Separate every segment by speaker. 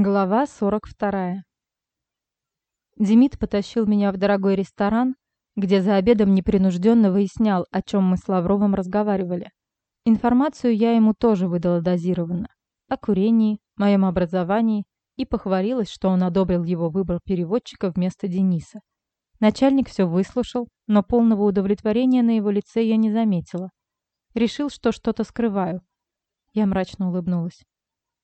Speaker 1: Глава 42. Демид потащил меня в дорогой ресторан, где за обедом непринужденно выяснял, о чем мы с Лавровым разговаривали. Информацию я ему тоже выдала дозированно. О курении, моем образовании и похвалилась, что он одобрил его выбор переводчика вместо Дениса. Начальник все выслушал, но полного удовлетворения на его лице я не заметила. Решил, что что-то скрываю. Я мрачно улыбнулась.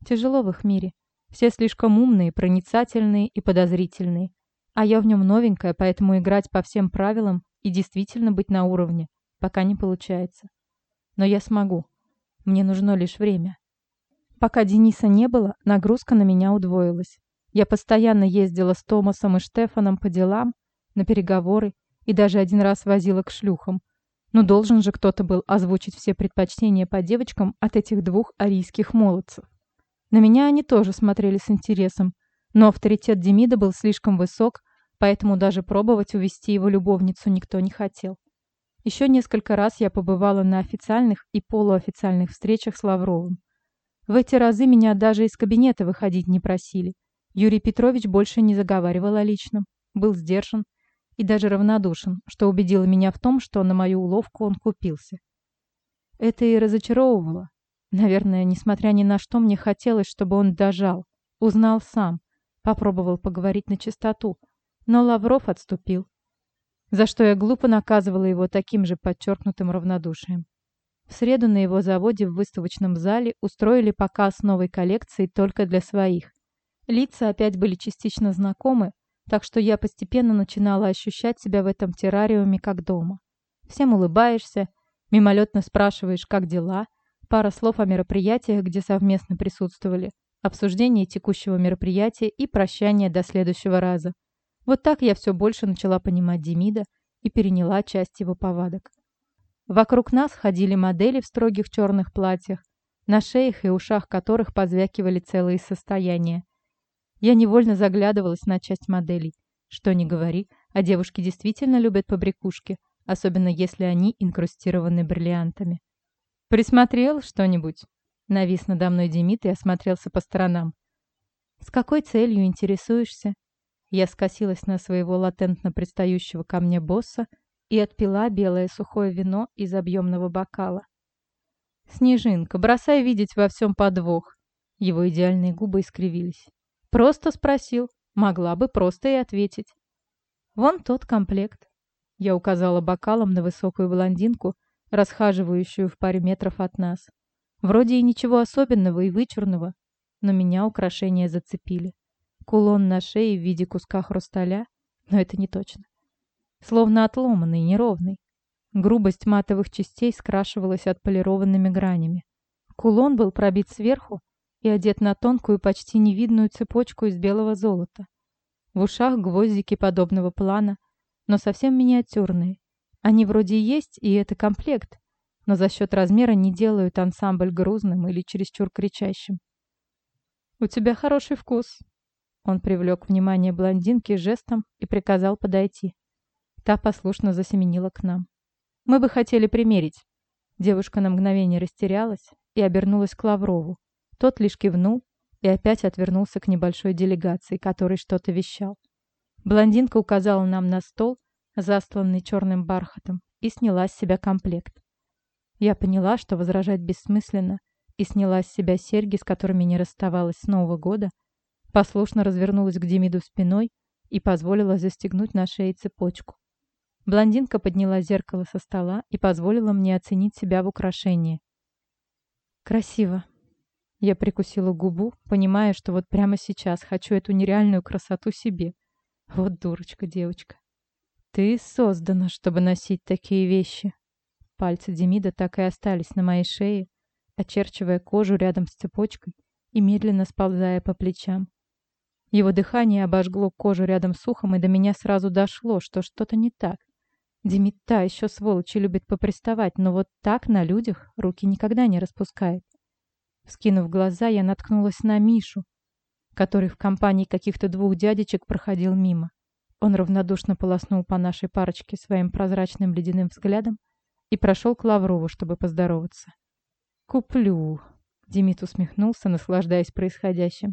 Speaker 1: Тяжело в их мире. Все слишком умные, проницательные и подозрительные. А я в нем новенькая, поэтому играть по всем правилам и действительно быть на уровне пока не получается. Но я смогу. Мне нужно лишь время. Пока Дениса не было, нагрузка на меня удвоилась. Я постоянно ездила с Томасом и Штефаном по делам, на переговоры и даже один раз возила к шлюхам. Но должен же кто-то был озвучить все предпочтения по девочкам от этих двух арийских молодцев. На меня они тоже смотрели с интересом, но авторитет Демида был слишком высок, поэтому даже пробовать увести его любовницу никто не хотел. Еще несколько раз я побывала на официальных и полуофициальных встречах с Лавровым. В эти разы меня даже из кабинета выходить не просили. Юрий Петрович больше не заговаривал о личном, был сдержан и даже равнодушен, что убедило меня в том, что на мою уловку он купился. Это и разочаровывало, Наверное, несмотря ни на что, мне хотелось, чтобы он дожал. Узнал сам. Попробовал поговорить на чистоту. Но Лавров отступил. За что я глупо наказывала его таким же подчеркнутым равнодушием. В среду на его заводе в выставочном зале устроили показ новой коллекции только для своих. Лица опять были частично знакомы, так что я постепенно начинала ощущать себя в этом террариуме как дома. Всем улыбаешься, мимолетно спрашиваешь, как дела, Пара слов о мероприятиях, где совместно присутствовали, обсуждение текущего мероприятия и прощание до следующего раза. Вот так я все больше начала понимать Демида и переняла часть его повадок. Вокруг нас ходили модели в строгих черных платьях, на шеях и ушах которых позвякивали целые состояния. Я невольно заглядывалась на часть моделей. Что ни говори, а девушки действительно любят побрякушки, особенно если они инкрустированы бриллиантами. «Присмотрел что-нибудь?» Навис надо мной Демид и осмотрелся по сторонам. «С какой целью интересуешься?» Я скосилась на своего латентно предстающего ко мне босса и отпила белое сухое вино из объемного бокала. «Снежинка, бросай видеть во всем подвох!» Его идеальные губы искривились. «Просто спросил. Могла бы просто и ответить. Вон тот комплект». Я указала бокалом на высокую блондинку, расхаживающую в паре метров от нас. Вроде и ничего особенного и вычурного, но меня украшения зацепили. Кулон на шее в виде куска хрусталя, но это не точно. Словно отломанный, неровный. Грубость матовых частей скрашивалась отполированными гранями. Кулон был пробит сверху и одет на тонкую, почти невидную цепочку из белого золота. В ушах гвоздики подобного плана, но совсем миниатюрные, они вроде есть, и это комплект, но за счет размера не делают ансамбль грузным или чересчур кричащим. «У тебя хороший вкус». Он привлек внимание блондинки жестом и приказал подойти. Та послушно засеменила к нам. «Мы бы хотели примерить». Девушка на мгновение растерялась и обернулась к Лаврову. Тот лишь кивнул и опять отвернулся к небольшой делегации, который что-то вещал. Блондинка указала нам на стол, застланный черным бархатом, и сняла с себя комплект. Я поняла, что возражать бессмысленно, и сняла с себя серьги, с которыми не расставалась с Нового года, послушно развернулась к Демиду спиной и позволила застегнуть на шее цепочку. Блондинка подняла зеркало со стола и позволила мне оценить себя в украшении. «Красиво». Я прикусила губу, понимая, что вот прямо сейчас хочу эту нереальную красоту себе. Вот дурочка девочка. «Ты создана, чтобы носить такие вещи». Пальцы Демида так и остались на моей шее, очерчивая кожу рядом с цепочкой и медленно сползая по плечам. Его дыхание обожгло кожу рядом с ухом, и до меня сразу дошло, что что-то не так. Демид та еще сволочь и любит поприставать, но вот так на людях руки никогда не распускает. Вскинув глаза, я наткнулась на Мишу, который в компании каких-то двух дядечек проходил мимо. Он равнодушно полоснул по нашей парочке своим прозрачным ледяным взглядом и прошел к Лаврову, чтобы поздороваться. «Куплю», — Демид усмехнулся, наслаждаясь происходящим.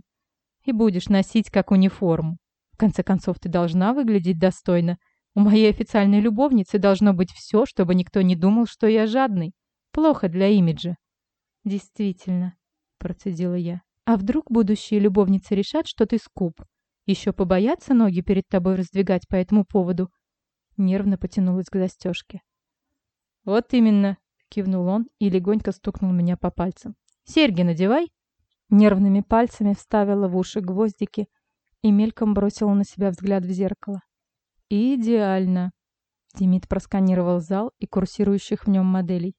Speaker 1: и будешь носить как униформу. В конце концов, ты должна выглядеть достойно. У моей официальной любовницы должно быть все, чтобы никто не думал, что я жадный. Плохо для имиджа. Действительно, процедила я. А вдруг будущие любовницы решат, что ты скуп? Еще побоятся ноги перед тобой раздвигать по этому поводу? Нервно потянулась к застежке. Вот именно, кивнул он и легонько стукнул меня по пальцам. Серьги надевай. Нервными пальцами вставила в уши гвоздики и мельком бросила на себя взгляд в зеркало. «Идеально!» Демид просканировал зал и курсирующих в нем моделей.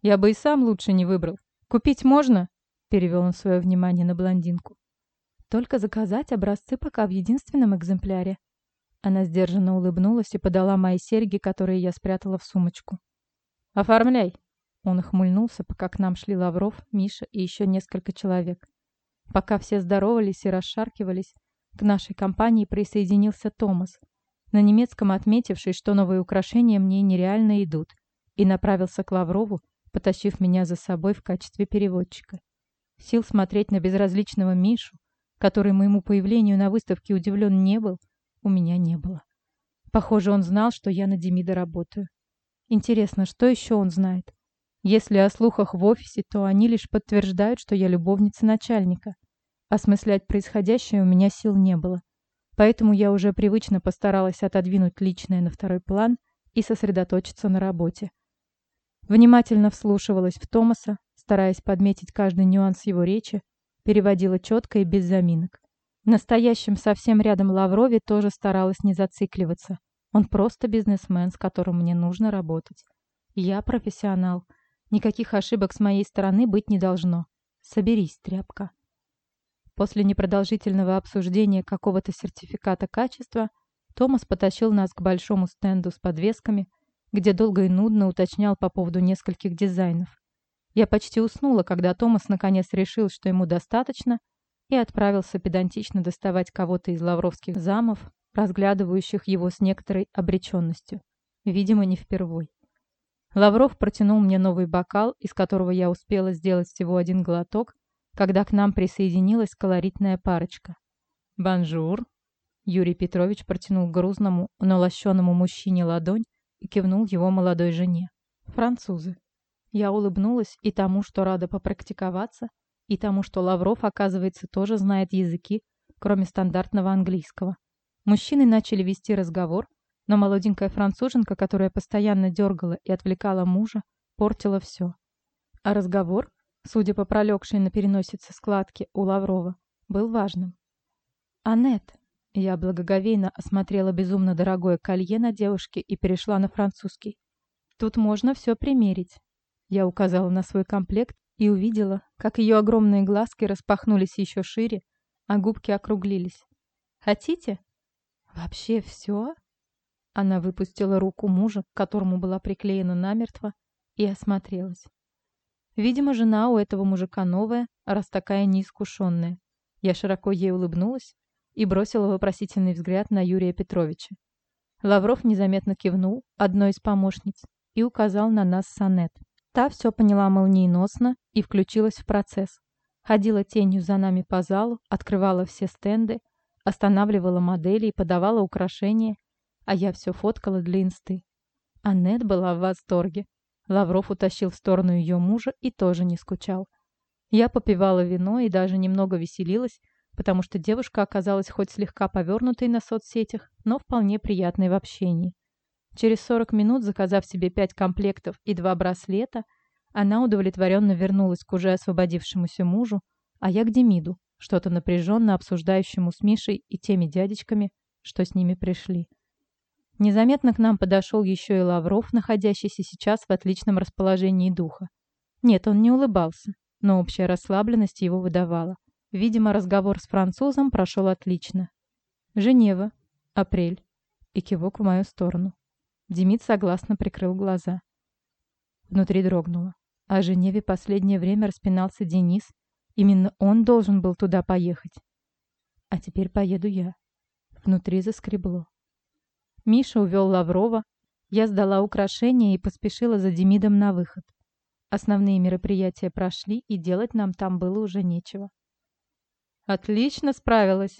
Speaker 1: «Я бы и сам лучше не выбрал. Купить можно?» Перевел он свое внимание на блондинку. «Только заказать образцы пока в единственном экземпляре». Она сдержанно улыбнулась и подала мои серьги, которые я спрятала в сумочку. «Оформляй!» Он ухмыльнулся, пока к нам шли Лавров, Миша и еще несколько человек. Пока все здоровались и расшаркивались, к нашей компании присоединился Томас, на немецком отметивший, что новые украшения мне нереально идут, и направился к Лаврову, потащив меня за собой в качестве переводчика. Сил смотреть на безразличного Мишу, который моему появлению на выставке удивлен не был, у меня не было. Похоже, он знал, что я на Демида работаю. Интересно, что еще он знает? Если о слухах в офисе, то они лишь подтверждают, что я любовница начальника. Осмыслять происходящее у меня сил не было. Поэтому я уже привычно постаралась отодвинуть личное на второй план и сосредоточиться на работе. Внимательно вслушивалась в Томаса, стараясь подметить каждый нюанс его речи, переводила четко и без заминок. Настоящим совсем рядом Лаврове тоже старалась не зацикливаться. Он просто бизнесмен, с которым мне нужно работать. Я профессионал. Никаких ошибок с моей стороны быть не должно. Соберись, тряпка. После непродолжительного обсуждения какого-то сертификата качества Томас потащил нас к большому стенду с подвесками, где долго и нудно уточнял по поводу нескольких дизайнов. Я почти уснула, когда Томас наконец решил, что ему достаточно, и отправился педантично доставать кого-то из лавровских замов, разглядывающих его с некоторой обреченностью. Видимо, не впервой. Лавров протянул мне новый бокал, из которого я успела сделать всего один глоток, когда к нам присоединилась колоритная парочка. «Bonjour!» Юрий Петрович протянул грузному, но лощеному мужчине ладонь и кивнул его молодой жене. «Французы». Я улыбнулась и тому, что рада попрактиковаться, и тому, что Лавров, оказывается, тоже знает языки, кроме стандартного английского. Мужчины начали вести разговор, но молоденькая француженка, которая постоянно дергала и отвлекала мужа, портила все. А разговор судя по пролегшей на переносице складке у Лаврова, был важным. «Аннет!» Я благоговейно осмотрела безумно дорогое колье на девушке и перешла на французский. «Тут можно все примерить». Я указала на свой комплект и увидела, как ее огромные глазки распахнулись еще шире, а губки округлились. «Хотите?» «Вообще все?» Она выпустила руку мужа, к которому была приклеена намертво, и осмотрелась. Видимо, жена у этого мужика новая, раз такая неискушенная. Я широко ей улыбнулась и бросила вопросительный взгляд на Юрия Петровича. Лавров незаметно кивнул одной из помощниц и указал на нас Санет. Та все поняла молниеносно и включилась в процесс. Ходила тенью за нами по залу, открывала все стенды, останавливала модели и подавала украшения, а я все фоткала для инсты. Аннет была в восторге. Лавров утащил в сторону ее мужа и тоже не скучал. Я попивала вино и даже немного веселилась, потому что девушка оказалась хоть слегка повернутой на соцсетях, но вполне приятной в общении. Через 40 минут, заказав себе пять комплектов и два браслета, она удовлетворенно вернулась к уже освободившемуся мужу, а я к Демиду, что-то напряженно обсуждающему с Мишей и теми дядечками, что с ними пришли. Незаметно к нам подошел еще и Лавров, находящийся сейчас в отличном расположении духа. Нет, он не улыбался, но общая расслабленность его выдавала. Видимо, разговор с французом прошел отлично. «Женева. Апрель». И кивок в мою сторону. Демид согласно прикрыл глаза. Внутри дрогнуло. О Женеве последнее время распинался Денис. Именно он должен был туда поехать. А теперь поеду я. Внутри заскребло. Миша увел Лаврова. Я сдала украшения и поспешила за Демидом на выход. Основные мероприятия прошли, и делать нам там было уже нечего. Отлично справилась.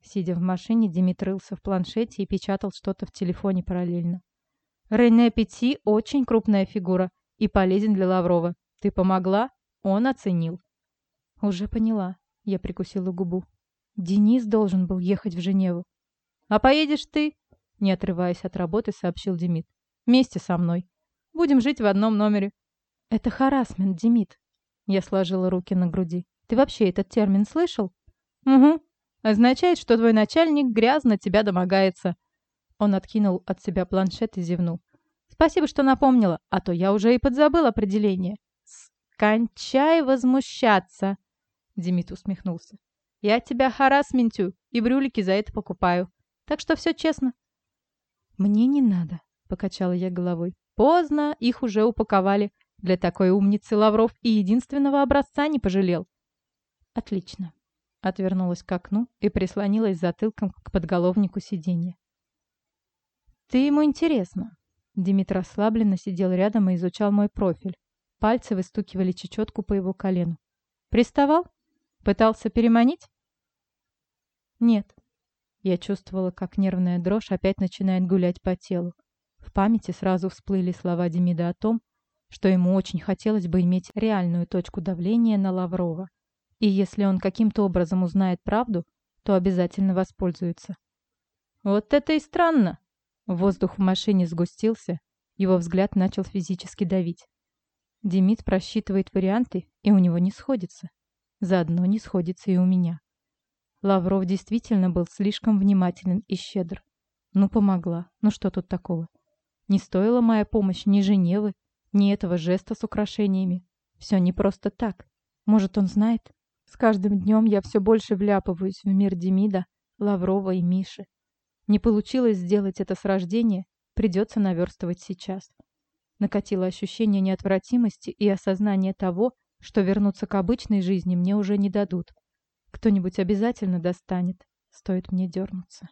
Speaker 1: Сидя в машине, Демид рылся в планшете и печатал что-то в телефоне параллельно. Рене Пяти очень крупная фигура и полезен для Лаврова. Ты помогла? Он оценил. Уже поняла. Я прикусила губу. Денис должен был ехать в Женеву. А поедешь ты? Не отрываясь от работы, сообщил Демид. Вместе со мной. Будем жить в одном номере. Это харасмент, Демид. Я сложила руки на груди. Ты вообще этот термин слышал? Угу. Означает, что твой начальник грязно тебя домогается. Он откинул от себя планшет и зевнул. Спасибо, что напомнила, а то я уже и подзабыл определение. «Кончай возмущаться!» Демид усмехнулся. «Я тебя харасментю и брюлики за это покупаю. Так что все честно». «Мне не надо», — покачала я головой. «Поздно, их уже упаковали. Для такой умницы Лавров и единственного образца не пожалел». «Отлично», — отвернулась к окну и прислонилась затылком к подголовнику сиденья. «Ты ему интересно». Демид расслабленно сидел рядом и изучал мой профиль. Пальцы выстукивали чечетку по его колену. «Приставал? Пытался переманить?» «Нет». Я чувствовала, как нервная дрожь опять начинает гулять по телу. В памяти сразу всплыли слова Демида о том, что ему очень хотелось бы иметь реальную точку давления на Лаврова. И если он каким-то образом узнает правду, то обязательно воспользуется. «Вот это и странно!» Воздух в машине сгустился, его взгляд начал физически давить. Демид просчитывает варианты, и у него не сходится. Заодно не сходится и у меня. Лавров действительно был слишком внимателен и щедр. Ну, помогла. Ну, что тут такого? Не стоила моя помощь ни Женевы, ни этого жеста с украшениями. Все не просто так. Может, он знает? С каждым днем я все больше вляпываюсь в мир Демида, Лаврова и Миши. Не получилось сделать это с рождения, придется наверстывать сейчас. Накатило ощущение неотвратимости и осознание того, что вернуться к обычной жизни мне уже не дадут. Кто-нибудь обязательно достанет, стоит мне дернуться.